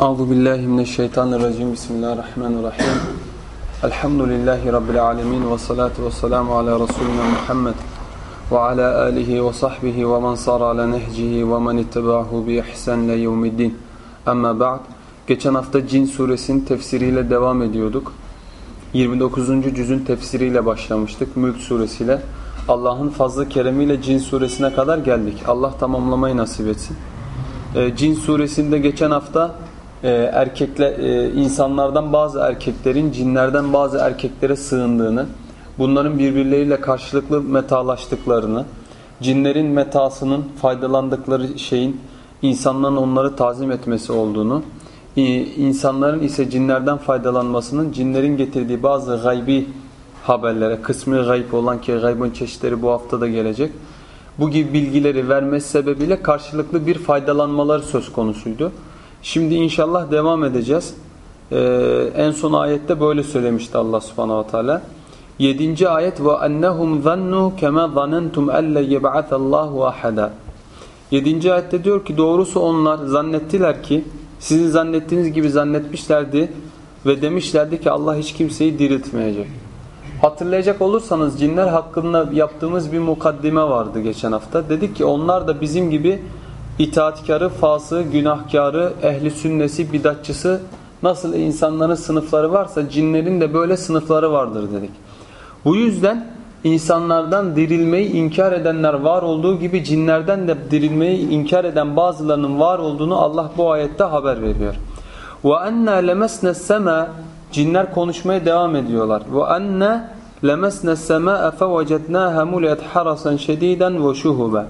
Euzu billahi mineşşeytanirracim. Bismillahirrahmanirrahim. Elhamdülillahi rabbil alamin ve salatu vesselamu ala resulina Muhammed ve ala alihi ve sahbihi ve men sara ala nehcihi ve men ittabahu bi ihsan ila yevmiddin. Amma ba'd. Geçen hafta Cin suresinin tefsiriyle devam ediyorduk. 29. cüzün tefsiriyle başlamıştık. Mülk suresiyle. Allah'ın fazla keremiyle Cin suresine kadar geldik. Allah tamamlamayı nasip etsin. Ee, Cin suresinde geçen hafta e, erkekle e, insanlardan bazı erkeklerin cinlerden bazı erkeklere sığındığını, bunların birbirleriyle karşılıklı metalaştıklarını, cinlerin metasının faydalandıkları şeyin insanların onları tazim etmesi olduğunu, insanların ise cinlerden faydalanmasının cinlerin getirdiği bazı gaybi haberlere, kısmı gayb olan ki gaybın çeşitleri bu hafta da gelecek. Bu gibi bilgileri vermesi sebebiyle karşılıklı bir faydalanmalar söz konusuydu. Şimdi inşallah devam edeceğiz. Ee, en son ayette böyle söylemişti Allah subhanahu teala. 7. ayet ve ennehum zannu kema zanentum elle yeb'atallahu ahada. 7. ayette diyor ki doğrusu onlar zannettiler ki sizin zannettiğiniz gibi zannetmişlerdi ve demişlerdi ki Allah hiç kimseyi diriltmeyecek. Hatırlayacak olursanız cinler hakkında yaptığımız bir mukaddime vardı geçen hafta. Dedik ki onlar da bizim gibi itaatkarı, fası, günahkarı, ehli sünnesi, bidatçısı nasıl insanların sınıfları varsa cinlerin de böyle sınıfları vardır dedik. Bu yüzden insanlardan dirilmeyi inkar edenler var olduğu gibi cinlerden de dirilmeyi inkar eden bazılarının var olduğunu Allah bu ayette haber veriyor. وَاَنَّا لَمَسْنَ السَّمَا Cinler konuşmaya devam ediyorlar. وَاَنَّا لَمَسْنَ السَّمَاءَ فَوَجَدْنَاهَا مُلِيَتْ حَرَسًا شَد۪يدًا وَشُهُبًا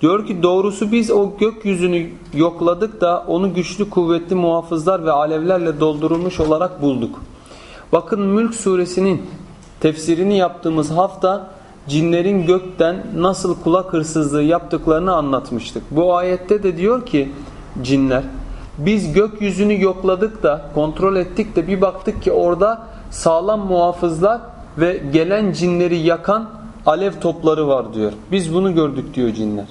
Diyor ki doğrusu biz o gökyüzünü yokladık da onu güçlü kuvvetli muhafızlar ve alevlerle doldurulmuş olarak bulduk. Bakın Mülk suresinin tefsirini yaptığımız hafta cinlerin gökten nasıl kulak hırsızlığı yaptıklarını anlatmıştık. Bu ayette de diyor ki cinler biz gökyüzünü yokladık da kontrol ettik de bir baktık ki orada sağlam muhafızlar ve gelen cinleri yakan alev topları var diyor. Biz bunu gördük diyor cinler.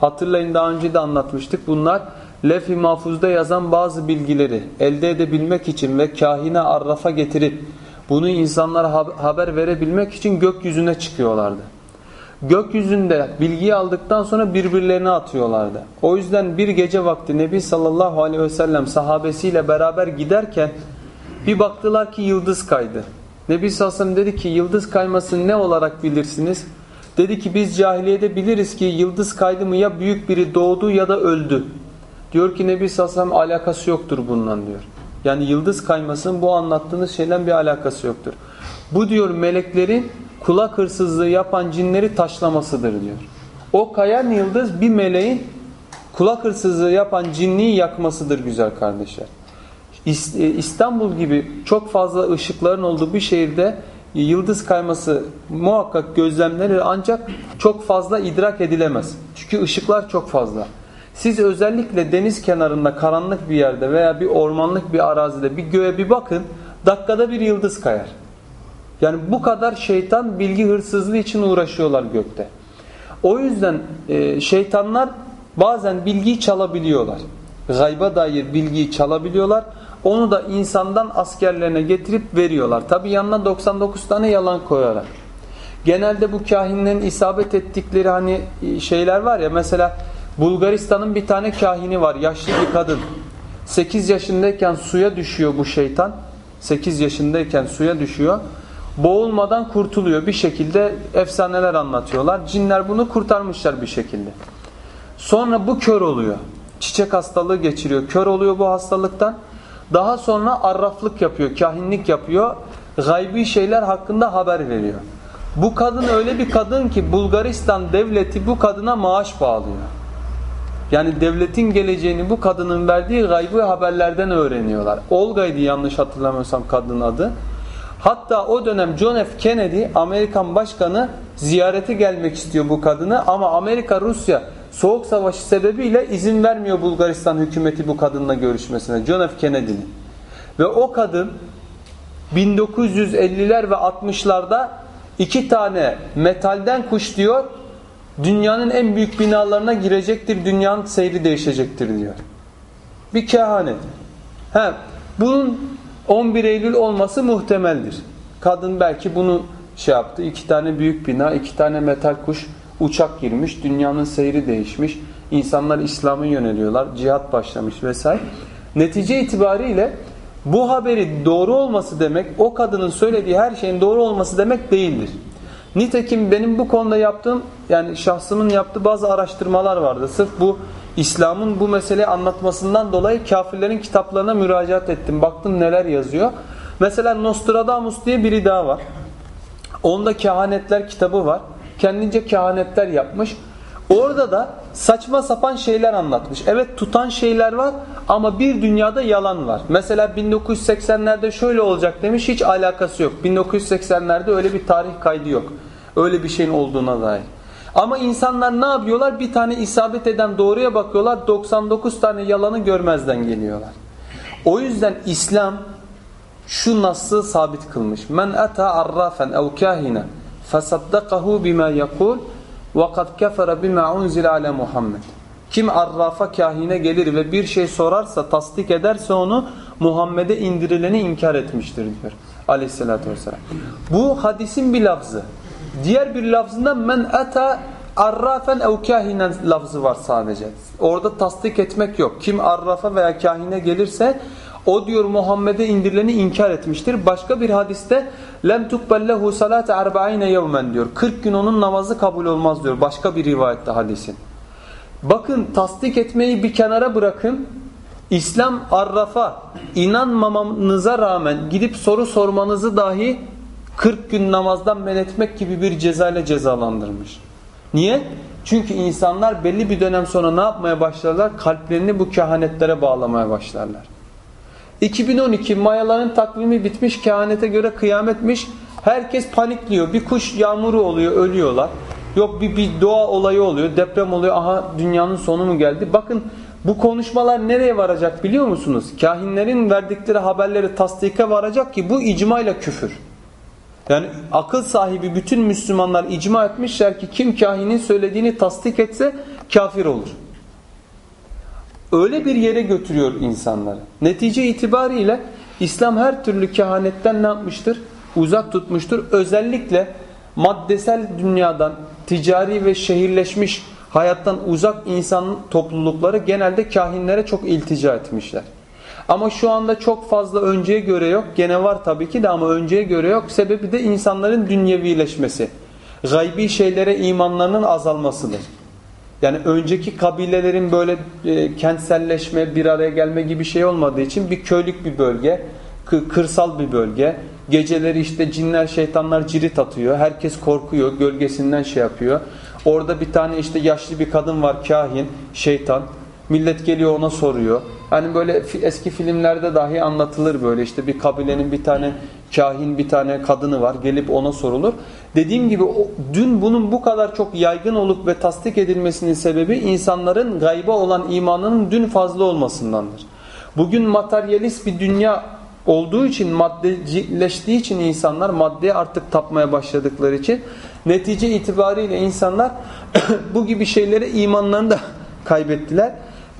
Hatırlayın daha önce de anlatmıştık. Bunlar lef-i mahfuzda yazan bazı bilgileri elde edebilmek için ve kahine arrafa getirip bunu insanlara haber verebilmek için gökyüzüne çıkıyorlardı. Gökyüzünde bilgiyi aldıktan sonra birbirlerine atıyorlardı. O yüzden bir gece vakti Nebi sallallahu aleyhi ve sellem sahabesiyle beraber giderken bir baktılar ki yıldız kaydı. Nebi sallallahu aleyhi ve sellem dedi ki yıldız kaymasını ne olarak bilirsiniz? Dedi ki biz cahiliyede biliriz ki yıldız kaydı mı ya büyük biri doğdu ya da öldü. Diyor ki Nebi sellem alakası yoktur bundan diyor. Yani yıldız kaymasının bu anlattığınız şeyden bir alakası yoktur. Bu diyor meleklerin kulak hırsızlığı yapan cinleri taşlamasıdır diyor. O kayan yıldız bir meleğin kulak hırsızlığı yapan cinliği yakmasıdır güzel kardeşler. E, İstanbul gibi çok fazla ışıkların olduğu bir şehirde yıldız kayması muhakkak gözlemlenir ancak çok fazla idrak edilemez. Çünkü ışıklar çok fazla. Siz özellikle deniz kenarında karanlık bir yerde veya bir ormanlık bir arazide bir göğe bir bakın dakikada bir yıldız kayar. Yani bu kadar şeytan bilgi hırsızlığı için uğraşıyorlar gökte. O yüzden e, şeytanlar bazen bilgiyi çalabiliyorlar. Gayba dair bilgiyi çalabiliyorlar. Onu da insandan askerlerine getirip veriyorlar. Tabi yanına 99 tane yalan koyarak. Genelde bu kahinlerin isabet ettikleri hani e, şeyler var ya mesela Bulgaristan'ın bir tane kahini var yaşlı bir kadın. 8 yaşındayken suya düşüyor bu şeytan. 8 yaşındayken suya düşüyor. Boğulmadan kurtuluyor. Bir şekilde efsaneler anlatıyorlar. Cinler bunu kurtarmışlar bir şekilde. Sonra bu kör oluyor. Çiçek hastalığı geçiriyor. Kör oluyor bu hastalıktan. Daha sonra arraflık yapıyor, kahinlik yapıyor. Gaybi şeyler hakkında haber veriyor. Bu kadın öyle bir kadın ki Bulgaristan devleti bu kadına maaş bağlıyor. Yani devletin geleceğini bu kadının verdiği gaybi haberlerden öğreniyorlar. Olga'ydı yanlış hatırlamıyorsam kadının adı. Hatta o dönem John F. Kennedy Amerikan başkanı ziyarete gelmek istiyor bu kadını ama Amerika Rusya Soğuk Savaşı sebebiyle izin vermiyor Bulgaristan hükümeti bu kadınla görüşmesine. John F. Kennedy'nin. Ve o kadın 1950'ler ve 60'larda iki tane metalden kuş diyor dünyanın en büyük binalarına girecektir, dünyanın seyri değişecektir diyor. Bir kehanet. He, bunun 11 Eylül olması muhtemeldir. Kadın belki bunu şey yaptı. İki tane büyük bina, iki tane metal kuş, uçak girmiş, dünyanın seyri değişmiş. İnsanlar İslam'a yöneliyorlar, cihat başlamış vesaire. Netice itibariyle bu haberi doğru olması demek, o kadının söylediği her şeyin doğru olması demek değildir. Nitekim benim bu konuda yaptığım, yani şahsımın yaptığı bazı araştırmalar vardı. Sırf bu İslam'ın bu meseleyi anlatmasından dolayı kafirlerin kitaplarına müracaat ettim. Baktım neler yazıyor. Mesela Nostradamus diye biri daha var. Onda kehanetler kitabı var. Kendince kehanetler yapmış. Orada da saçma sapan şeyler anlatmış. Evet tutan şeyler var ama bir dünyada yalan var. Mesela 1980'lerde şöyle olacak demiş hiç alakası yok. 1980'lerde öyle bir tarih kaydı yok. Öyle bir şeyin olduğuna dair. Ama insanlar ne yapıyorlar? Bir tane isabet eden doğruya bakıyorlar. 99 tane yalanı görmezden geliyorlar. O yüzden İslam şu nasıl sabit kılmış. Men ata arrafen ev kahina bima yekul ve kad kefere bima unzile ala Muhammed. Kim arrafa kahine gelir ve bir şey sorarsa, tasdik ederse onu Muhammed'e indirileni inkar etmiştir diyor. Aleyhissalatü vesselam. Bu hadisin bir lafzı. Diğer bir lafzında men ata arrafen ev kahinen lafzı var sadece. Orada tasdik etmek yok. Kim arrafa veya kahine gelirse o diyor Muhammed'e indirileni inkar etmiştir. Başka bir hadiste lem tukbellehu salate arba'ine yevmen diyor. 40 gün onun namazı kabul olmaz diyor. Başka bir rivayette hadisin. Bakın tasdik etmeyi bir kenara bırakın. İslam arrafa inanmamanıza rağmen gidip soru sormanızı dahi 40 gün namazdan men etmek gibi bir ceza ile cezalandırmış. Niye? Çünkü insanlar belli bir dönem sonra ne yapmaya başlarlar? Kalplerini bu kehanetlere bağlamaya başlarlar. 2012 Mayaların takvimi bitmiş, kehanete göre kıyametmiş. Herkes panikliyor. Bir kuş yağmuru oluyor, ölüyorlar. Yok bir, bir doğa olayı oluyor, deprem oluyor. Aha dünyanın sonu mu geldi? Bakın bu konuşmalar nereye varacak biliyor musunuz? Kahinlerin verdikleri haberleri tasdike varacak ki bu icmayla küfür. Yani akıl sahibi bütün Müslümanlar icma etmişler ki kim kahinin söylediğini tasdik etse kafir olur. Öyle bir yere götürüyor insanları. Netice itibariyle İslam her türlü kehanetten ne yapmıştır? Uzak tutmuştur. Özellikle maddesel dünyadan, ticari ve şehirleşmiş hayattan uzak insan toplulukları genelde kahinlere çok iltica etmişler. Ama şu anda çok fazla önceye göre yok. Gene var tabii ki de ama önceye göre yok. Sebebi de insanların dünyevileşmesi. Gaybi şeylere imanlarının azalmasıdır. Yani önceki kabilelerin böyle e, kentselleşme, bir araya gelme gibi şey olmadığı için bir köylük bir bölge, kırsal bir bölge. Geceleri işte cinler, şeytanlar cirit atıyor. Herkes korkuyor, gölgesinden şey yapıyor. Orada bir tane işte yaşlı bir kadın var, kahin, şeytan. Millet geliyor ona soruyor. Hani böyle eski filmlerde dahi anlatılır böyle işte bir kabilenin bir tane kahin bir tane kadını var gelip ona sorulur. Dediğim gibi o, dün bunun bu kadar çok yaygın olup ve tasdik edilmesinin sebebi insanların gayba olan imanının dün fazla olmasındandır. Bugün materyalist bir dünya olduğu için maddeleştiği için insanlar maddeye artık tapmaya başladıkları için netice itibariyle insanlar bu gibi şeylere imanlarını da kaybettiler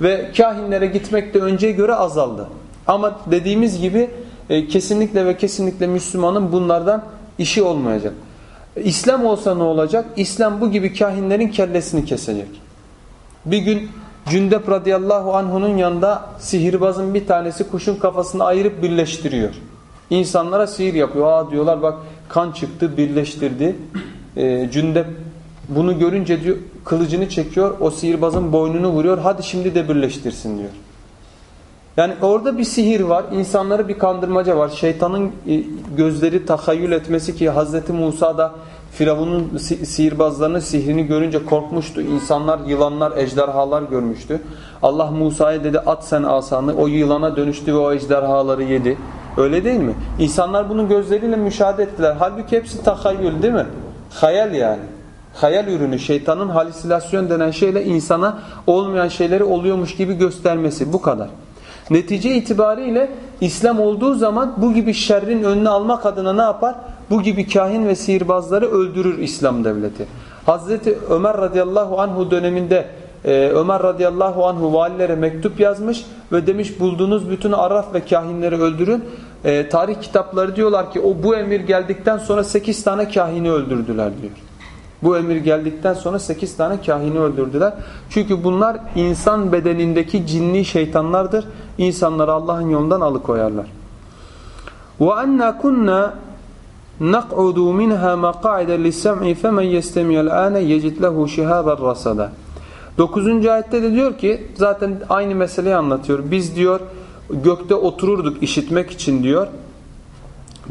ve kahinlere gitmek de önceye göre azaldı. Ama dediğimiz gibi e, kesinlikle ve kesinlikle Müslümanın bunlardan işi olmayacak. İslam olsa ne olacak? İslam bu gibi kahinlerin kellesini kesecek. Bir gün Cündep radıyallahu anh'unun yanında sihirbazın bir tanesi kuşun kafasını ayırıp birleştiriyor. İnsanlara sihir yapıyor. Aa diyorlar bak kan çıktı birleştirdi. E, Cündep bunu görünce diyor kılıcını çekiyor. O sihirbazın boynunu vuruyor. Hadi şimdi de birleştirsin diyor. Yani orada bir sihir var. insanları bir kandırmaca var. Şeytanın e, gözleri tahayyül etmesi ki Hazreti Musa da Firavun'un sihirbazlarının sihrini görünce korkmuştu. İnsanlar, yılanlar, ejderhalar görmüştü. Allah Musa'ya dedi at sen asanı. O yılana dönüştü ve o ejderhaları yedi. Öyle değil mi? İnsanlar bunu gözleriyle müşahede ettiler. Halbuki hepsi tahayyül değil mi? Hayal yani hayal ürünü şeytanın halüsinasyon denen şeyle insana olmayan şeyleri oluyormuş gibi göstermesi bu kadar. Netice itibariyle İslam olduğu zaman bu gibi şerrin önüne almak adına ne yapar? Bu gibi kahin ve sihirbazları öldürür İslam devleti. Hazreti Ömer radıyallahu anhu döneminde e, Ömer radıyallahu anhu valilere mektup yazmış ve demiş bulduğunuz bütün araf ve kahinleri öldürün. E, tarih kitapları diyorlar ki o bu emir geldikten sonra 8 tane kahini öldürdüler diyor. Bu emir geldikten sonra 8 tane kahini öldürdüler. Çünkü bunlar insan bedenindeki cinni şeytanlardır. İnsanları Allah'ın yolundan alıkoyarlar. وَاَنَّا كُنَّا نَقْعُدُ مِنْهَا مَقَعِدَ لِسَّمْعِ فَمَنْ يَسْتَمِيَ الْآنَ يَجِدْ لَهُ شِهَابًا رَصَدًا 9. ayette de diyor ki zaten aynı meseleyi anlatıyor. Biz diyor gökte otururduk işitmek için diyor.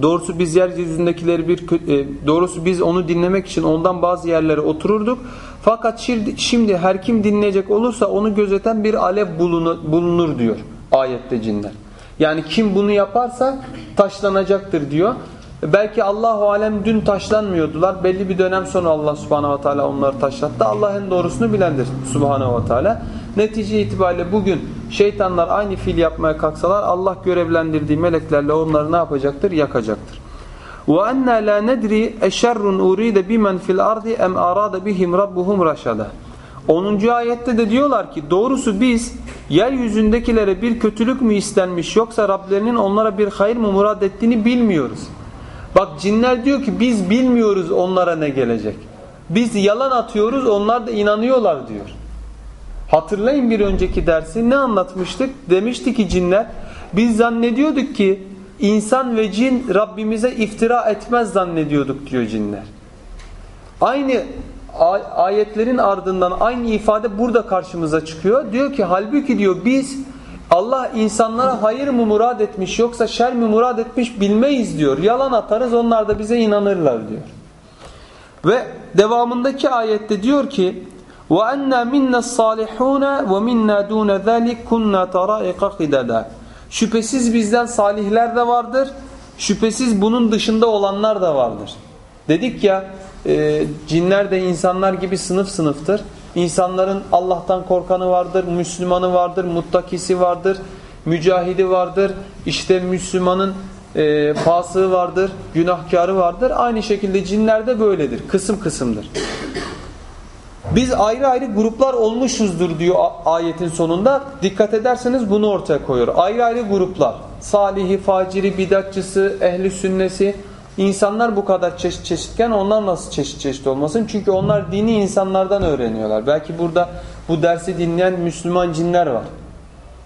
Doğrusu biz yeryüzündekileri bir e, doğrusu biz onu dinlemek için ondan bazı yerlere otururduk. Fakat şimdi, her kim dinleyecek olursa onu gözeten bir alev bulunur diyor ayette cinler. Yani kim bunu yaparsa taşlanacaktır diyor. Belki Allahu alem dün taşlanmıyordular. Belli bir dönem sonra Allah Subhanahu ve Teala onları taşlattı. Allah en doğrusunu bilendir Subhanahu ve Teala. Netice itibariyle bugün şeytanlar aynı fiil yapmaya kalksalar Allah görevlendirdiği meleklerle onları ne yapacaktır? Yakacaktır. وَاَنَّا لَا نَدْرِي اَشَرٌ اُرِيدَ بِمَنْ فِي الْاَرْضِ اَمْ اَرَادَ بِهِمْ رَبُّهُمْ رَشَدًا 10. ayette de diyorlar ki doğrusu biz yeryüzündekilere bir kötülük mü istenmiş yoksa Rablerinin onlara bir hayır mı murad ettiğini bilmiyoruz. Bak cinler diyor ki biz bilmiyoruz onlara ne gelecek. Biz yalan atıyoruz onlar da inanıyorlar diyor. Hatırlayın bir önceki dersi ne anlatmıştık? Demişti ki cinler biz zannediyorduk ki insan ve cin Rabbimize iftira etmez zannediyorduk diyor cinler. Aynı ayetlerin ardından aynı ifade burada karşımıza çıkıyor. Diyor ki halbuki diyor biz Allah insanlara hayır mı murad etmiş yoksa şer mi murad etmiş bilmeyiz diyor. Yalan atarız onlar da bize inanırlar diyor. Ve devamındaki ayette diyor ki وَاَنَّا مِنَّا الصَّالِحُونَ وَمِنَّا دُونَ ذَلِكْ كُنَّا تَرَائِقَ قِدَدًا Şüphesiz bizden salihler de vardır. Şüphesiz bunun dışında olanlar da vardır. Dedik ya e, cinler de insanlar gibi sınıf sınıftır. İnsanların Allah'tan korkanı vardır, Müslümanı vardır, muttakisi vardır, mücahidi vardır. İşte Müslümanın e, fasığı vardır, günahkarı vardır. Aynı şekilde cinler de böyledir. Kısım kısımdır. Biz ayrı ayrı gruplar olmuşuzdur diyor ayetin sonunda. Dikkat ederseniz bunu ortaya koyuyor. Ayrı ayrı gruplar. Salihi, faciri, bidatçısı, ehli sünnesi. İnsanlar bu kadar çeşit çeşitken onlar nasıl çeşit çeşit olmasın? Çünkü onlar dini insanlardan öğreniyorlar. Belki burada bu dersi dinleyen Müslüman cinler var.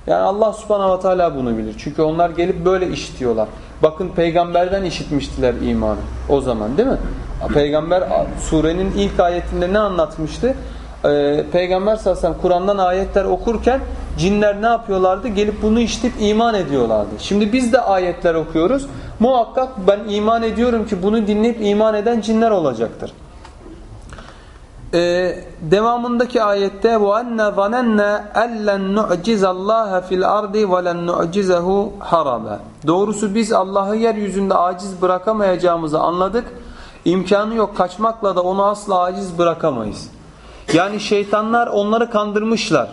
Yani Allah subhanahu ve teala bunu bilir. Çünkü onlar gelip böyle işitiyorlar. Bakın peygamberden işitmiştiler imanı o zaman değil mi? Peygamber surenin ilk ayetinde ne anlatmıştı? Ee, Peygamber sallallahu Kur'an'dan ayetler okurken cinler ne yapıyorlardı? Gelip bunu işitip iman ediyorlardı. Şimdi biz de ayetler okuyoruz. Muhakkak ben iman ediyorum ki bunu dinleyip iman eden cinler olacaktır. Ee, devamındaki ayette وَاَنَّ ظَنَنَّا اَلَّنْ نُعْجِزَ اللّٰهَ فِي الْاَرْضِ وَلَنْ نُعْجِزَهُ حَرَبًا Doğrusu biz Allah'ı yeryüzünde aciz bırakamayacağımızı anladık. İmkanı yok kaçmakla da onu asla aciz bırakamayız. Yani şeytanlar onları kandırmışlar.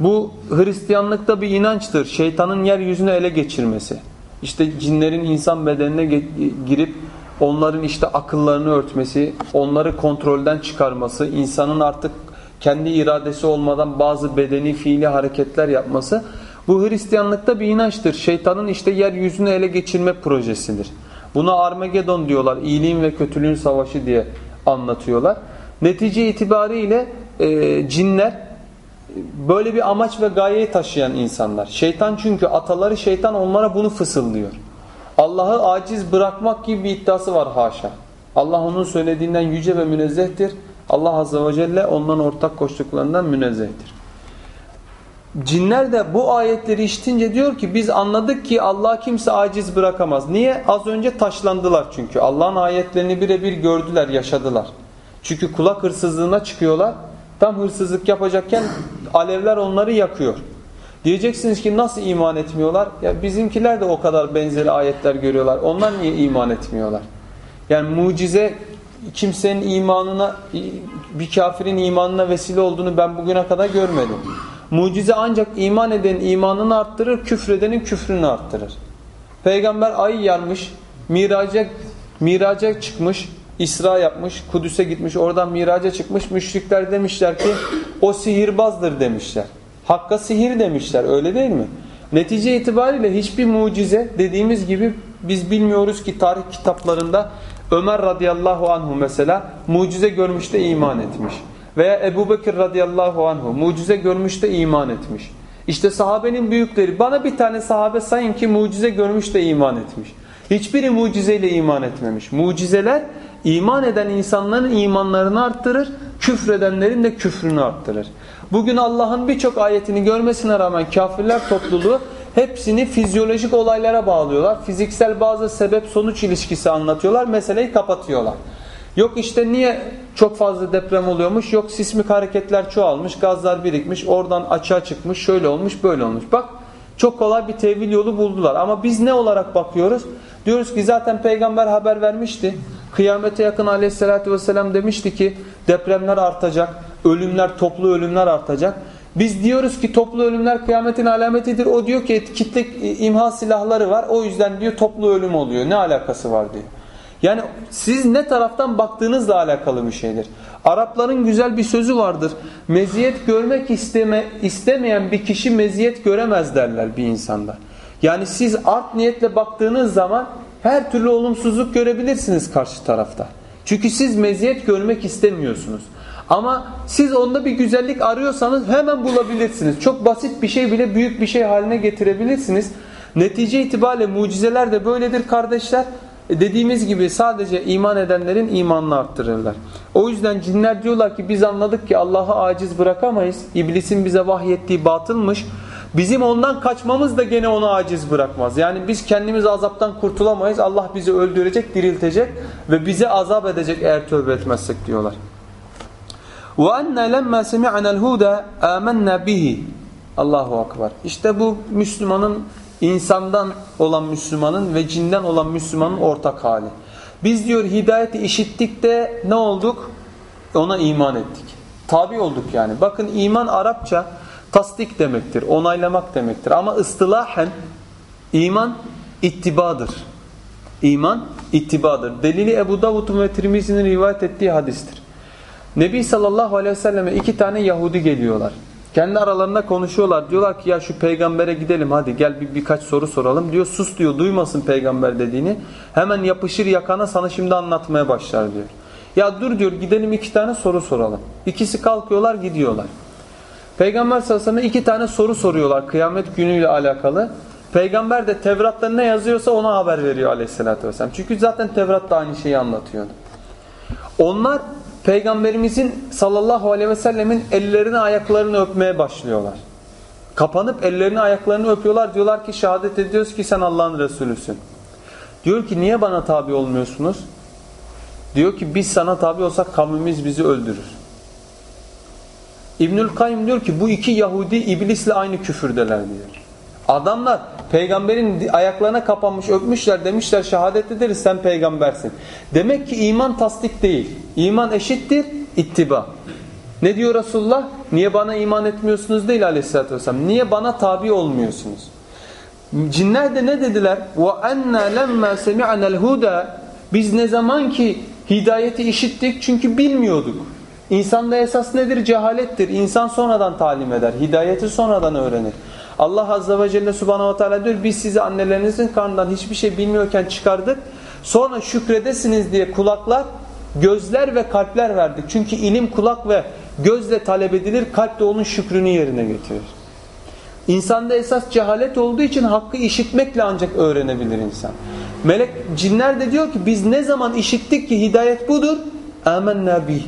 Bu Hristiyanlıkta bir inançtır. Şeytanın yeryüzünü ele geçirmesi. İşte cinlerin insan bedenine girip onların işte akıllarını örtmesi, onları kontrolden çıkarması, insanın artık kendi iradesi olmadan bazı bedeni fiili hareketler yapması bu Hristiyanlıkta bir inançtır. Şeytanın işte yeryüzünü ele geçirme projesidir. Buna Armagedon diyorlar. iyiliğin ve kötülüğün savaşı diye anlatıyorlar. Netice itibariyle e, cinler böyle bir amaç ve gayeyi taşıyan insanlar. Şeytan çünkü ataları şeytan onlara bunu fısıldıyor. Allah'ı aciz bırakmak gibi bir iddiası var haşa. Allah onun söylediğinden yüce ve münezzehtir. Allah Azze ve Celle ondan ortak koştuklarından münezzehtir. Cinler de bu ayetleri işitince diyor ki biz anladık ki Allah kimse aciz bırakamaz. Niye? Az önce taşlandılar çünkü. Allah'ın ayetlerini birebir gördüler, yaşadılar. Çünkü kulak hırsızlığına çıkıyorlar. Tam hırsızlık yapacakken alevler onları yakıyor. Diyeceksiniz ki nasıl iman etmiyorlar? Ya bizimkiler de o kadar benzeri ayetler görüyorlar. Onlar niye iman etmiyorlar? Yani mucize kimsenin imanına, bir kafirin imanına vesile olduğunu ben bugüne kadar görmedim. Mucize ancak iman edenin imanını arttırır, küfredenin küfrünü arttırır. Peygamber ayı yarmış, miraca, miraca çıkmış, İsra yapmış, Kudüs'e gitmiş, oradan miraca çıkmış. Müşrikler demişler ki o sihirbazdır demişler. Hakka sihir demişler öyle değil mi? Netice itibariyle hiçbir mucize dediğimiz gibi biz bilmiyoruz ki tarih kitaplarında Ömer radıyallahu anhu mesela mucize görmüş de iman etmiş. Veya Ebu Bekir radıyallahu anhu mucize görmüş de iman etmiş. İşte sahabenin büyükleri bana bir tane sahabe sayın ki mucize görmüş de iman etmiş. Hiçbiri mucizeyle iman etmemiş. Mucizeler iman eden insanların imanlarını arttırır, küfredenlerin de küfrünü arttırır. Bugün Allah'ın birçok ayetini görmesine rağmen kafirler topluluğu hepsini fizyolojik olaylara bağlıyorlar. Fiziksel bazı sebep sonuç ilişkisi anlatıyorlar. Meseleyi kapatıyorlar. Yok işte niye çok fazla deprem oluyormuş? Yok sismik hareketler çoğalmış, gazlar birikmiş, oradan açığa çıkmış, şöyle olmuş, böyle olmuş. Bak çok kolay bir tevil yolu buldular. Ama biz ne olarak bakıyoruz? Diyoruz ki zaten peygamber haber vermişti. Kıyamete yakın aleyhissalatü vesselam demişti ki depremler artacak, ölümler, toplu ölümler artacak. Biz diyoruz ki toplu ölümler kıyametin alametidir. O diyor ki kitle imha silahları var. O yüzden diyor toplu ölüm oluyor. Ne alakası var diyor. Yani siz ne taraftan baktığınızla alakalı bir şeydir. Arapların güzel bir sözü vardır. Meziyet görmek isteme, istemeyen bir kişi meziyet göremez derler bir insanda. Yani siz art niyetle baktığınız zaman her türlü olumsuzluk görebilirsiniz karşı tarafta. Çünkü siz meziyet görmek istemiyorsunuz. Ama siz onda bir güzellik arıyorsanız hemen bulabilirsiniz. Çok basit bir şey bile büyük bir şey haline getirebilirsiniz. Netice itibariyle mucizeler de böyledir kardeşler. E, dediğimiz gibi sadece iman edenlerin imanını arttırırlar. O yüzden cinler diyorlar ki biz anladık ki Allah'ı aciz bırakamayız. İblisin bize vahyettiği batılmış. Bizim ondan kaçmamız da gene onu aciz bırakmaz. Yani biz kendimiz azaptan kurtulamayız. Allah bizi öldürecek, diriltecek ve bize azap edecek eğer tövbe etmezsek diyorlar. وَاَنَّا لَمَّا سَمِعَنَا الْهُودَ آمَنَّا بِهِ Allahu Akbar. İşte bu Müslümanın insandan olan Müslümanın ve cinden olan Müslümanın ortak hali. Biz diyor hidayeti işittik de ne olduk? Ona iman ettik. Tabi olduk yani. Bakın iman Arapça tasdik demektir, onaylamak demektir. Ama ıstılahen iman ittibadır. İman ittibadır. Delili Ebu Davud'un ve Tirmizi'nin rivayet ettiği hadistir. Nebi sallallahu aleyhi ve selleme iki tane Yahudi geliyorlar. Kendi aralarında konuşuyorlar. Diyorlar ki ya şu peygambere gidelim hadi gel bir birkaç soru soralım. Diyor sus diyor duymasın peygamber dediğini. Hemen yapışır yakana sana şimdi anlatmaya başlar diyor. Ya dur diyor gidelim iki tane soru soralım. İkisi kalkıyorlar gidiyorlar. Peygamber sallallahu aleyhi ve iki tane soru soruyorlar kıyamet günüyle alakalı. Peygamber de Tevrat'ta ne yazıyorsa ona haber veriyor aleyhissalatü vesselam. Çünkü zaten Tevrat da aynı şeyi anlatıyordu. Onlar Peygamberimizin sallallahu aleyhi ve sellemin ellerini ayaklarını öpmeye başlıyorlar. Kapanıp ellerini ayaklarını öpüyorlar. Diyorlar ki şehadet ediyoruz ki sen Allah'ın Resulüsün. Diyor ki niye bana tabi olmuyorsunuz? Diyor ki biz sana tabi olsak kavmimiz bizi öldürür. İbnül Kayyum diyor ki bu iki Yahudi iblisle aynı küfürdeler diyor. Adamlar peygamberin ayaklarına kapanmış öpmüşler demişler şehadet ederiz sen peygambersin. Demek ki iman tasdik değil. İman eşittir ittiba. Ne diyor Resulullah? Niye bana iman etmiyorsunuz değil aleyhissalatü vesselam. Niye bana tabi olmuyorsunuz? Cinler de ne dediler? وَاَنَّا لَمَّا سَمِعَنَا الْهُدَى Biz ne zaman ki hidayeti işittik çünkü bilmiyorduk. İnsanda esas nedir? Cehalettir. İnsan sonradan talim eder. Hidayeti sonradan öğrenir. Allah Azze ve Celle Subhanahu ve Teala diyor biz sizi annelerinizin karnından hiçbir şey bilmiyorken çıkardık. Sonra şükredesiniz diye kulaklar, gözler ve kalpler verdik. Çünkü ilim kulak ve gözle talep edilir. Kalp de onun şükrünü yerine getirir. İnsanda esas cehalet olduğu için hakkı işitmekle ancak öğrenebilir insan. Melek cinler de diyor ki biz ne zaman işittik ki hidayet budur? Âmennâ bih.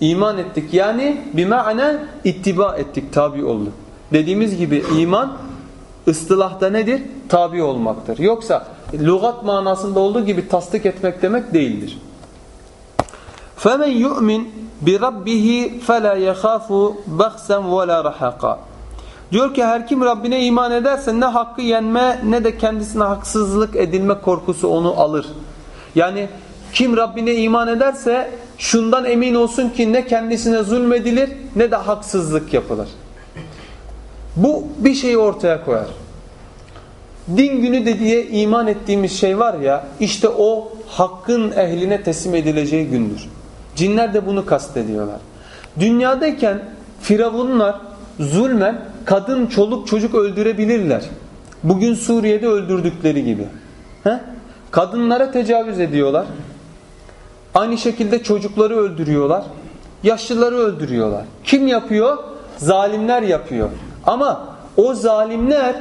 İman ettik. Yani bima'ne ittiba ettik, tabi olduk. Dediğimiz gibi iman ıstılahta nedir? Tabi olmaktır. Yoksa lügat manasında olduğu gibi tasdik etmek demek değildir. فَمَنْ يُؤْمِنْ بِرَبِّهِ فَلَا يَخَافُ بَخْسًا وَلَا رَحَقًا Diyor ki her kim Rabbine iman ederse ne hakkı yenme ne de kendisine haksızlık edilme korkusu onu alır. Yani kim Rabbine iman ederse şundan emin olsun ki ne kendisine zulmedilir ne de haksızlık yapılır. Bu bir şeyi ortaya koyar. din günü de iman ettiğimiz şey var ya işte o hakkın ehline teslim edileceği gündür. Cinler de bunu kastediyorlar. Dünyadayken firavunlar zulmen kadın çoluk çocuk öldürebilirler. Bugün Suriye'de öldürdükleri gibi. He? Kadınlara tecavüz ediyorlar. Aynı şekilde çocukları öldürüyorlar. Yaşlıları öldürüyorlar. Kim yapıyor? Zalimler yapıyor. Ama o zalimler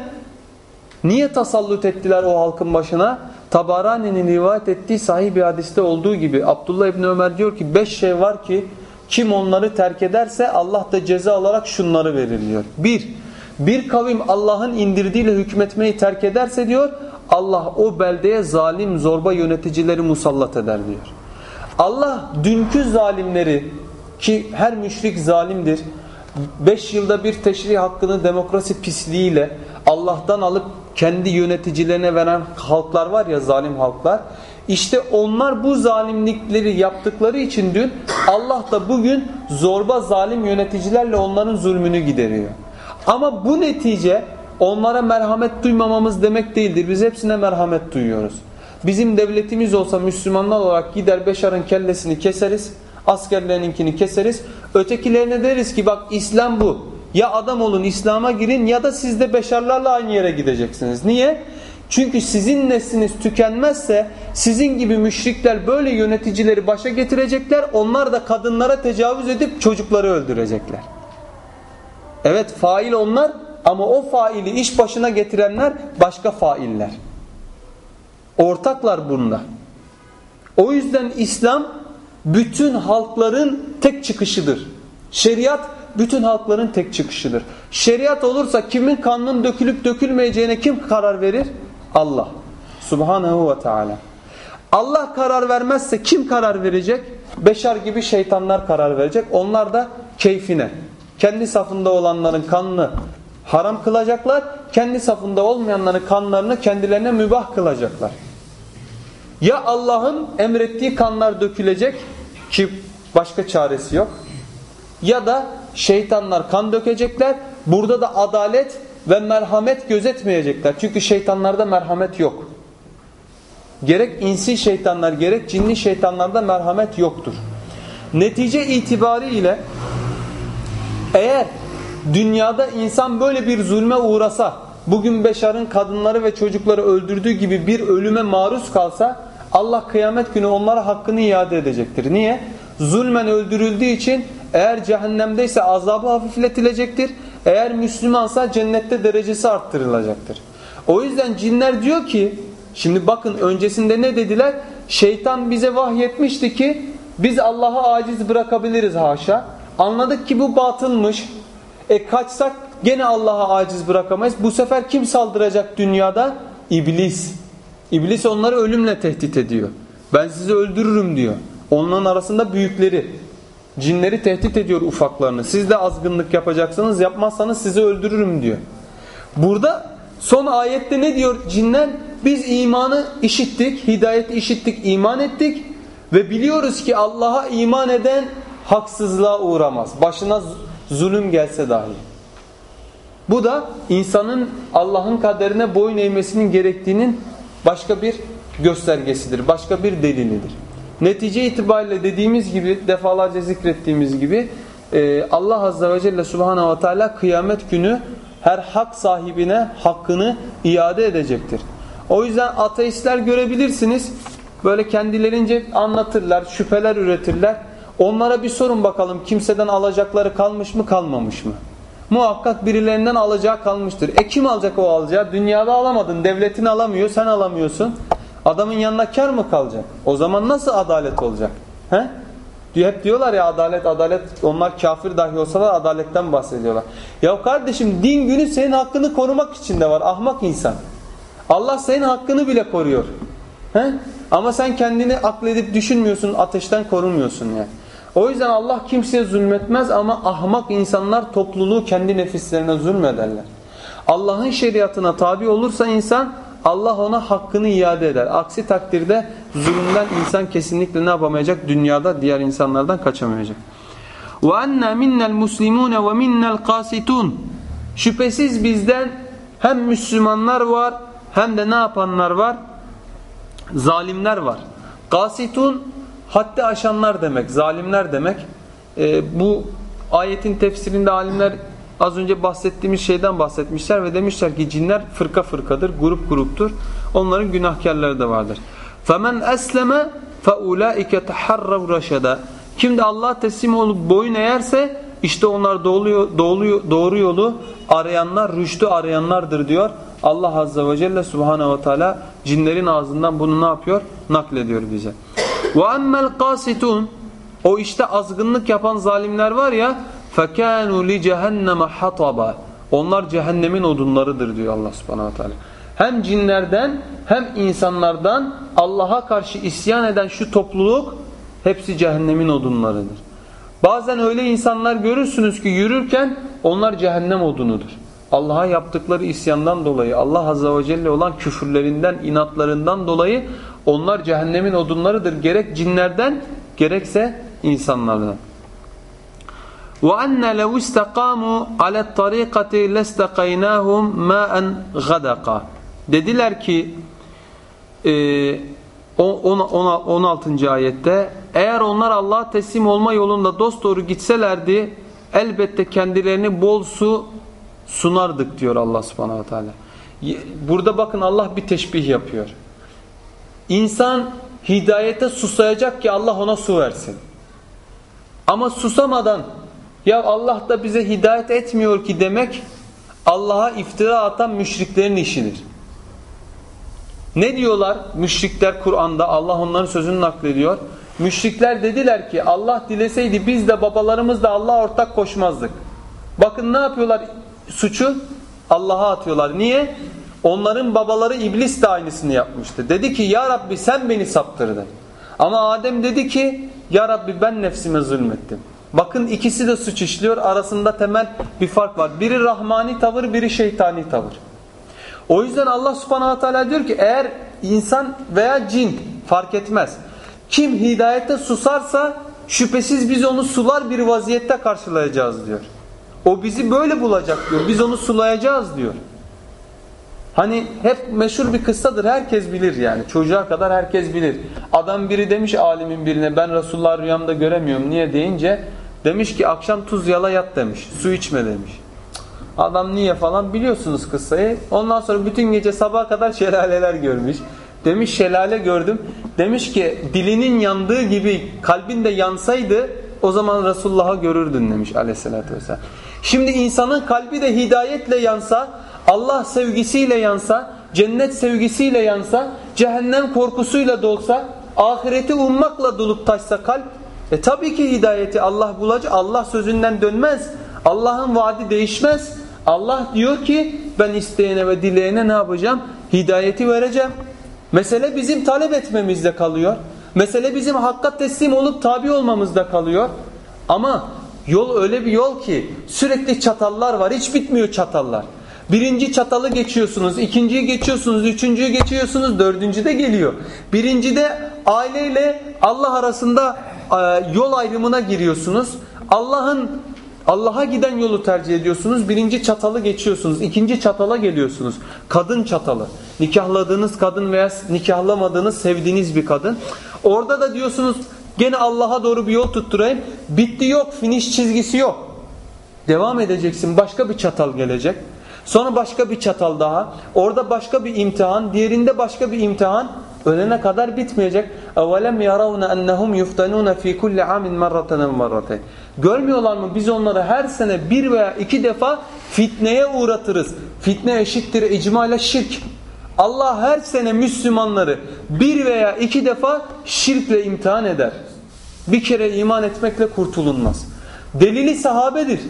niye tasallut ettiler o halkın başına? Tabarani'nin rivayet ettiği sahih bir hadiste olduğu gibi Abdullah İbni Ömer diyor ki beş şey var ki kim onları terk ederse Allah da ceza olarak şunları verir diyor. Bir, bir kavim Allah'ın indirdiğiyle hükmetmeyi terk ederse diyor Allah o beldeye zalim zorba yöneticileri musallat eder diyor. Allah dünkü zalimleri ki her müşrik zalimdir. Beş yılda bir teşrih hakkını demokrasi pisliğiyle Allah'tan alıp kendi yöneticilerine veren halklar var ya zalim halklar. İşte onlar bu zalimlikleri yaptıkları için dün Allah da bugün zorba zalim yöneticilerle onların zulmünü gideriyor. Ama bu netice onlara merhamet duymamamız demek değildir. Biz hepsine merhamet duyuyoruz. Bizim devletimiz olsa Müslümanlar olarak gider Beşar'ın kellesini keseriz. Askerlerininkini keseriz. Ötekilerine deriz ki bak İslam bu. Ya adam olun İslam'a girin ya da siz de Beşarlarla aynı yere gideceksiniz. Niye? Çünkü sizin nesliniz tükenmezse sizin gibi müşrikler böyle yöneticileri başa getirecekler. Onlar da kadınlara tecavüz edip çocukları öldürecekler. Evet fail onlar ama o faili iş başına getirenler başka failler. Ortaklar bunda. O yüzden İslam bütün halkların tek çıkışıdır. Şeriat bütün halkların tek çıkışıdır. Şeriat olursa kimin kanının dökülüp dökülmeyeceğine kim karar verir? Allah. Subhanahu ve Teala. Allah karar vermezse kim karar verecek? Beşer gibi şeytanlar karar verecek. Onlar da keyfine. Kendi safında olanların kanını haram kılacaklar. Kendi safında olmayanların kanlarını kendilerine mübah kılacaklar. Ya Allah'ın emrettiği kanlar dökülecek ki başka çaresi yok. Ya da şeytanlar kan dökecekler. Burada da adalet ve merhamet gözetmeyecekler. Çünkü şeytanlarda merhamet yok. Gerek insi şeytanlar gerek cinli şeytanlarda merhamet yoktur. Netice itibariyle eğer dünyada insan böyle bir zulme uğrasa, bugün Beşar'ın kadınları ve çocukları öldürdüğü gibi bir ölüme maruz kalsa Allah kıyamet günü onlara hakkını iade edecektir. Niye? Zulmen öldürüldüğü için eğer cehennemdeyse azabı hafifletilecektir. Eğer Müslümansa cennette derecesi arttırılacaktır. O yüzden cinler diyor ki şimdi bakın öncesinde ne dediler? Şeytan bize vahyetmişti ki biz Allah'a aciz bırakabiliriz haşa. Anladık ki bu batılmış. E kaçsak gene Allah'a aciz bırakamayız. Bu sefer kim saldıracak dünyada? İblis. İblis onları ölümle tehdit ediyor. Ben sizi öldürürüm diyor. Onların arasında büyükleri. Cinleri tehdit ediyor ufaklarını. Siz de azgınlık yapacaksınız. Yapmazsanız sizi öldürürüm diyor. Burada son ayette ne diyor cinler? Biz imanı işittik, hidayeti işittik, iman ettik ve biliyoruz ki Allah'a iman eden haksızlığa uğramaz. Başına zulüm gelse dahi. Bu da insanın Allah'ın kaderine boyun eğmesinin gerektiğinin başka bir göstergesidir. Başka bir delilidir. Netice itibariyle dediğimiz gibi defalarca zikrettiğimiz gibi e, Allah Azze ve Celle Subhanahu ve Teala kıyamet günü her hak sahibine hakkını iade edecektir. O yüzden ateistler görebilirsiniz. Böyle kendilerince anlatırlar, şüpheler üretirler. Onlara bir sorun bakalım kimseden alacakları kalmış mı kalmamış mı? Muhakkak birilerinden alacağı kalmıştır. E kim alacak o alacağı? Dünyada alamadın. Devletin alamıyor. Sen alamıyorsun. Adamın yanına kar mı kalacak? O zaman nasıl adalet olacak? He? Hep diyorlar ya adalet adalet onlar kafir dahi olsalar adaletten bahsediyorlar. Ya kardeşim din günü senin hakkını korumak için de var ahmak insan. Allah senin hakkını bile koruyor. He? Ama sen kendini akledip düşünmüyorsun ateşten korunmuyorsun yani. O yüzden Allah kimseye zulmetmez ama ahmak insanlar topluluğu kendi nefislerine zulmederler. Allah'ın şeriatına tabi olursa insan Allah ona hakkını iade eder. Aksi takdirde zulümden insan kesinlikle ne yapamayacak? Dünyada diğer insanlardan kaçamayacak. وَاَنَّا مِنَّ الْمُسْلِمُونَ وَمِنَّ الْقَاسِتُونَ Şüphesiz bizden hem Müslümanlar var hem de ne yapanlar var? Zalimler var. Kasitun haddi aşanlar demek, zalimler demek. E, bu ayetin tefsirinde alimler az önce bahsettiğimiz şeyden bahsetmişler ve demişler ki cinler fırka fırkadır, grup gruptur. Onların günahkarları da vardır. فَمَنْ أَسْلَمَ فَاُولَٰئِكَ تَحَرَّوْ رَشَدًا Kim de Allah'a teslim olup boyun eğerse işte onlar doğru, doğru, doğru yolu arayanlar, rüştü arayanlardır diyor. Allah Azze ve Celle Subhanahu ve Teala cinlerin ağzından bunu ne yapıyor? Naklediyor bize. Ve emmel kasitun o işte azgınlık yapan zalimler var ya fekanu li cehenneme hataba. Onlar cehennemin odunlarıdır diyor Allah Subhanahu teala. Hem cinlerden hem insanlardan Allah'a karşı isyan eden şu topluluk hepsi cehennemin odunlarıdır. Bazen öyle insanlar görürsünüz ki yürürken onlar cehennem odunudur. Allah'a yaptıkları isyandan dolayı, Allah Azze ve Celle olan küfürlerinden, inatlarından dolayı onlar cehennemin odunlarıdır. Gerek cinlerden gerekse insanlardan. وَأَنَّ لَوْ اسْتَقَامُوا عَلَى الطَّرِيقَةِ لَاسْتَقَيْنَاهُمْ مَاءً غَدَقًا Dediler ki e, 16. ayette eğer onlar Allah'a teslim olma yolunda dosdoğru gitselerdi elbette kendilerini bol su sunardık diyor Allah subhanahu wa ta'ala. Burada bakın Allah bir teşbih yapıyor. İnsan hidayete susayacak ki Allah ona su versin. Ama susamadan ya Allah da bize hidayet etmiyor ki demek Allah'a iftira atan müşriklerin işidir. Ne diyorlar müşrikler Kur'an'da Allah onların sözünü naklediyor. Müşrikler dediler ki Allah dileseydi biz de babalarımız da Allah'a ortak koşmazdık. Bakın ne yapıyorlar suçu? Allah'a atıyorlar. Niye? Onların babaları iblis de aynısını yapmıştı. Dedi ki ya Rabbi sen beni saptırdın. Ama Adem dedi ki ya Rabbi ben nefsime zulmettim. Bakın ikisi de suç işliyor. Arasında temel bir fark var. Biri rahmani tavır, biri şeytani tavır. O yüzden Allah subhanahu teala diyor ki eğer insan veya cin fark etmez. Kim hidayette susarsa şüphesiz biz onu sular bir vaziyette karşılayacağız diyor. O bizi böyle bulacak diyor. Biz onu sulayacağız diyor. Hani hep meşhur bir kıssadır. Herkes bilir yani. Çocuğa kadar herkes bilir. Adam biri demiş alimin birine ben Resulullah rüyamda göremiyorum. Niye deyince demiş ki akşam tuz yala yat demiş. Su içme demiş. Adam niye falan biliyorsunuz kıssayı. Ondan sonra bütün gece sabaha kadar şelaleler görmüş. Demiş şelale gördüm. Demiş ki dilinin yandığı gibi kalbin de yansaydı o zaman Resulullah'ı görürdün demiş aleyhissalatü vesselam. Şimdi insanın kalbi de hidayetle yansa, Allah sevgisiyle yansa, cennet sevgisiyle yansa, cehennem korkusuyla dolsa, ahireti ummakla dolup taşsa kalp, e tabii ki hidayeti Allah bulacak. Allah sözünden dönmez. Allah'ın vaadi değişmez. Allah diyor ki ben isteyene ve dileyene ne yapacağım? Hidayeti vereceğim. Mesele bizim talep etmemizde kalıyor. Mesele bizim hakka teslim olup tabi olmamızda kalıyor. Ama yol öyle bir yol ki sürekli çatallar var. Hiç bitmiyor çatallar. Birinci çatalı geçiyorsunuz, ikinciyi geçiyorsunuz, üçüncüyü geçiyorsunuz, dördüncü de geliyor. Birincide aileyle Allah arasında e, yol ayrımına giriyorsunuz. Allah'ın Allah'a giden yolu tercih ediyorsunuz. Birinci çatalı geçiyorsunuz. ikinci çatala geliyorsunuz. Kadın çatalı. Nikahladığınız kadın veya nikahlamadığınız sevdiğiniz bir kadın. Orada da diyorsunuz gene Allah'a doğru bir yol tutturayım. Bitti yok. Finish çizgisi yok. Devam edeceksin. Başka bir çatal gelecek. Sonra başka bir çatal daha. Orada başka bir imtihan. Diğerinde başka bir imtihan. Ölene kadar bitmeyecek. اَوَلَمْ يَرَوْنَ اَنَّهُمْ يُفْتَنُونَ ف۪ي كُلِّ عَامٍ مَرَّةً مَرَّةً Görmüyorlar mı biz onları her sene bir veya iki defa fitneye uğratırız. Fitne eşittir icma şirk. Allah her sene Müslümanları bir veya iki defa şirkle imtihan eder. Bir kere iman etmekle kurtulunmaz. Delili sahabedir.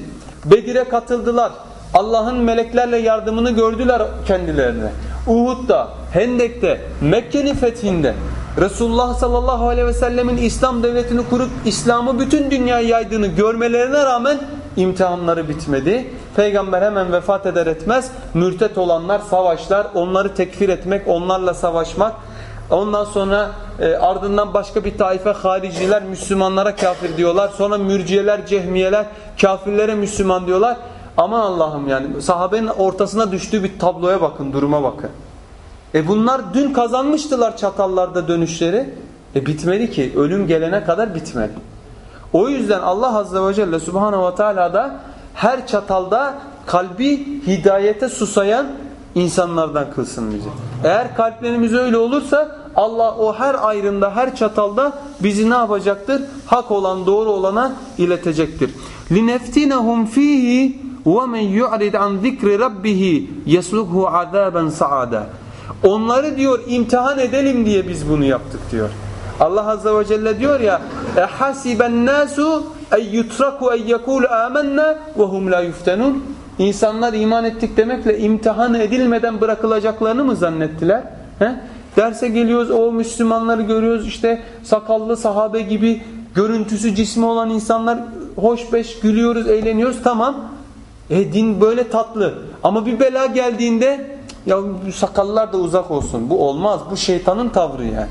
Bedir'e katıldılar. Allah'ın meleklerle yardımını gördüler kendilerine. Uhud'da, Hendek'te, Mekke'nin fethinde Resulullah sallallahu aleyhi ve sellemin İslam devletini kurup İslam'ı bütün dünyaya yaydığını görmelerine rağmen imtihanları bitmedi. Peygamber hemen vefat eder etmez mürtet olanlar savaşlar, onları tekfir etmek, onlarla savaşmak. Ondan sonra e, ardından başka bir taife hariciler Müslümanlara kafir diyorlar. Sonra mürciyeler, cehmiyeler kafirlere Müslüman diyorlar. Aman Allah'ım yani sahabenin ortasına düştüğü bir tabloya bakın, duruma bakın. E bunlar dün kazanmıştılar çatallarda dönüşleri. E bitmedi ki. Ölüm gelene kadar bitmedi. O yüzden Allah Azze ve Celle Subhanahu ve Teala da her çatalda kalbi hidayete susayan insanlardan kılsın bizi. Eğer kalplerimiz öyle olursa Allah o her ayrımda, her çatalda bizi ne yapacaktır? Hak olan, doğru olana iletecektir. لِنَفْتِنَهُمْ ف۪يهِ وَمَنْ يُعْرِدْ عَنْ ذِكْرِ رَبِّهِ يَسْلُكْهُ عَذَابًا سَعَادًا Onları diyor imtihan edelim diye biz bunu yaptık diyor. Allah Azze ve Celle diyor ya اَحَسِبَ النَّاسُ اَنْ يُتْرَكُوا اَنْ يَكُولُ آمَنَّا وَهُمْ لَا يُفْتَنُونَ İnsanlar iman ettik demekle imtihan edilmeden bırakılacaklarını mı zannettiler? He? Derse geliyoruz o Müslümanları görüyoruz işte sakallı sahabe gibi görüntüsü cismi olan insanlar hoş beş gülüyoruz eğleniyoruz tamam. e din böyle tatlı ama bir bela geldiğinde ya bu sakallar da uzak olsun bu olmaz bu şeytanın tavrı yani.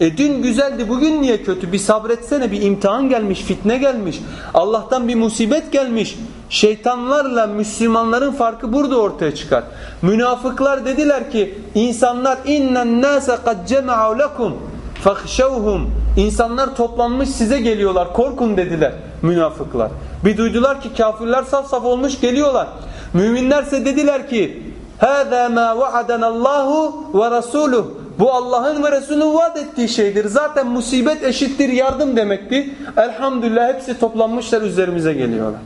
E dün güzeldi bugün niye kötü? Bir sabretsene bir imtihan gelmiş, fitne gelmiş. Allah'tan bir musibet gelmiş. Şeytanlarla Müslümanların farkı burada ortaya çıkar. Münafıklar dediler ki insanlar innen nase kad cema'u lekum fakhşawhum. İnsanlar toplanmış size geliyorlar. Korkun dediler münafıklar. Bir duydular ki kafirler saf saf olmuş geliyorlar. Müminlerse dediler ki هَذَا مَا وَعَدَنَ اللّٰهُ وَرَسُولُهُ bu Allah'ın ve Resulünün vaat ettiği şeydir. Zaten musibet eşittir yardım demekti. Elhamdülillah hepsi toplanmışlar üzerimize geliyorlar.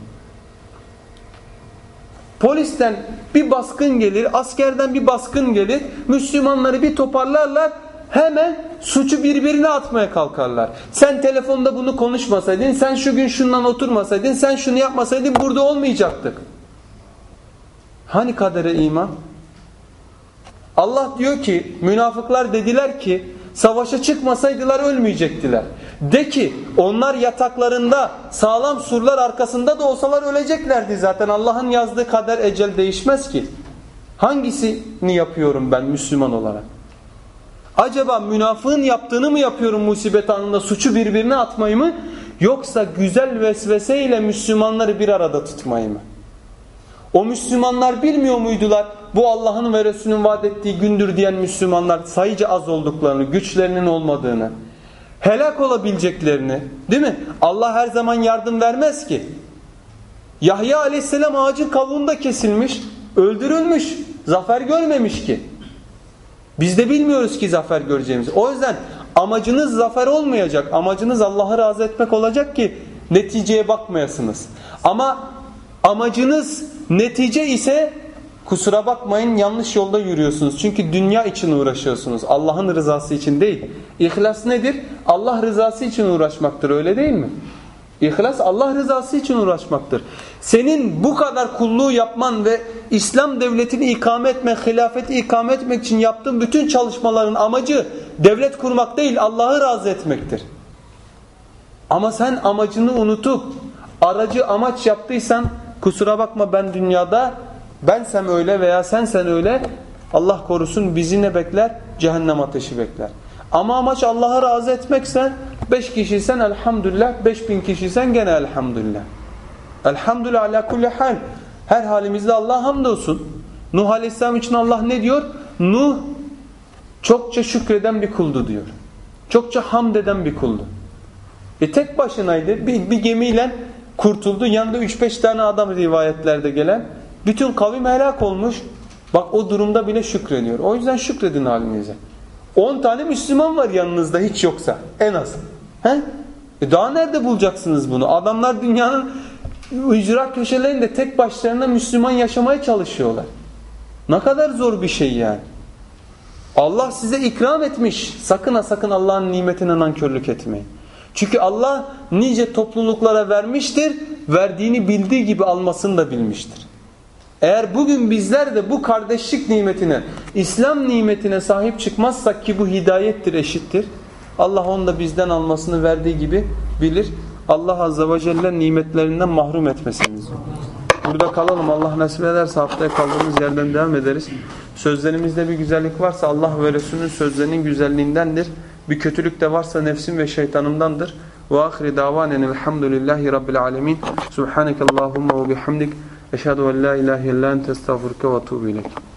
Polisten bir baskın gelir, askerden bir baskın gelir. Müslümanları bir toparlarlar. Hemen suçu birbirine atmaya kalkarlar. Sen telefonda bunu konuşmasaydın, sen şu gün şundan oturmasaydın, sen şunu yapmasaydın burada olmayacaktık. Hani kadere iman? Allah diyor ki münafıklar dediler ki savaşa çıkmasaydılar ölmeyecektiler. De ki onlar yataklarında sağlam surlar arkasında da olsalar öleceklerdi zaten. Allah'ın yazdığı kader ecel değişmez ki. Hangisini yapıyorum ben Müslüman olarak? Acaba münafığın yaptığını mı yapıyorum musibet anında suçu birbirine atmayı mı? Yoksa güzel vesveseyle Müslümanları bir arada tutmayı mı? O Müslümanlar bilmiyor muydular? Bu Allah'ın ve Resulünün vaat ettiği gündür diyen Müslümanlar sayıca az olduklarını, güçlerinin olmadığını, helak olabileceklerini, değil mi? Allah her zaman yardım vermez ki. Yahya aleyhisselam ağacın kavuğunda kesilmiş, öldürülmüş, zafer görmemiş ki. Biz de bilmiyoruz ki zafer göreceğimizi. O yüzden amacınız zafer olmayacak. Amacınız Allah'ı razı etmek olacak ki neticeye bakmayasınız. Ama amacınız netice ise kusura bakmayın yanlış yolda yürüyorsunuz. Çünkü dünya için uğraşıyorsunuz. Allah'ın rızası için değil. İhlas nedir? Allah rızası için uğraşmaktır öyle değil mi? İhlas Allah rızası için uğraşmaktır. Senin bu kadar kulluğu yapman ve İslam devletini ikame etmek, hilafeti ikame etmek için yaptığın bütün çalışmaların amacı devlet kurmak değil Allah'ı razı etmektir. Ama sen amacını unutup aracı amaç yaptıysan kusura bakma ben dünyada bensem öyle veya sensen öyle Allah korusun bizi ne bekler? Cehennem ateşi bekler. Ama amaç Allah'a razı etmekse beş kişiysen elhamdülillah, beş bin kişiysen gene elhamdülillah. Elhamdülillah ala kulli hal. Her halimizde Allah'a hamdolsun. Nuh Aleyhisselam için Allah ne diyor? Nuh çokça şükreden bir kuldu diyor. Çokça hamd eden bir kuldu. E tek başınaydı. Bir, bir gemiyle kurtuldu. Yanında 3-5 tane adam rivayetlerde gelen. Bütün kavim helak olmuş. Bak o durumda bile şükrediyor. O yüzden şükredin halinize. 10 tane Müslüman var yanınızda hiç yoksa. En az. He? E daha nerede bulacaksınız bunu? Adamlar dünyanın ücra köşelerinde tek başlarına Müslüman yaşamaya çalışıyorlar. Ne kadar zor bir şey yani. Allah size ikram etmiş. Sakın ha sakın Allah'ın nimetine nankörlük etmeyin. Çünkü Allah nice topluluklara vermiştir. Verdiğini bildiği gibi almasını da bilmiştir. Eğer bugün bizler de bu kardeşlik nimetine, İslam nimetine sahip çıkmazsak ki bu hidayettir, eşittir. Allah onu da bizden almasını verdiği gibi bilir. Allah Azze ve Celle nimetlerinden mahrum etmesiniz. Burada kalalım. Allah nasip ederse haftaya kaldığımız yerden devam ederiz. Sözlerimizde bir güzellik varsa Allah ve Resulünün sözlerinin güzelliğindendir. Bir kötülük de varsa nefsim ve şeytanımdandır. Ve ahiri davanen elhamdülillahi rabbil alemin. Subhaneke Allahumma ve bihamdik. Eşhedü en la ilahe illa ente estağfurke ve etûbü ileyk.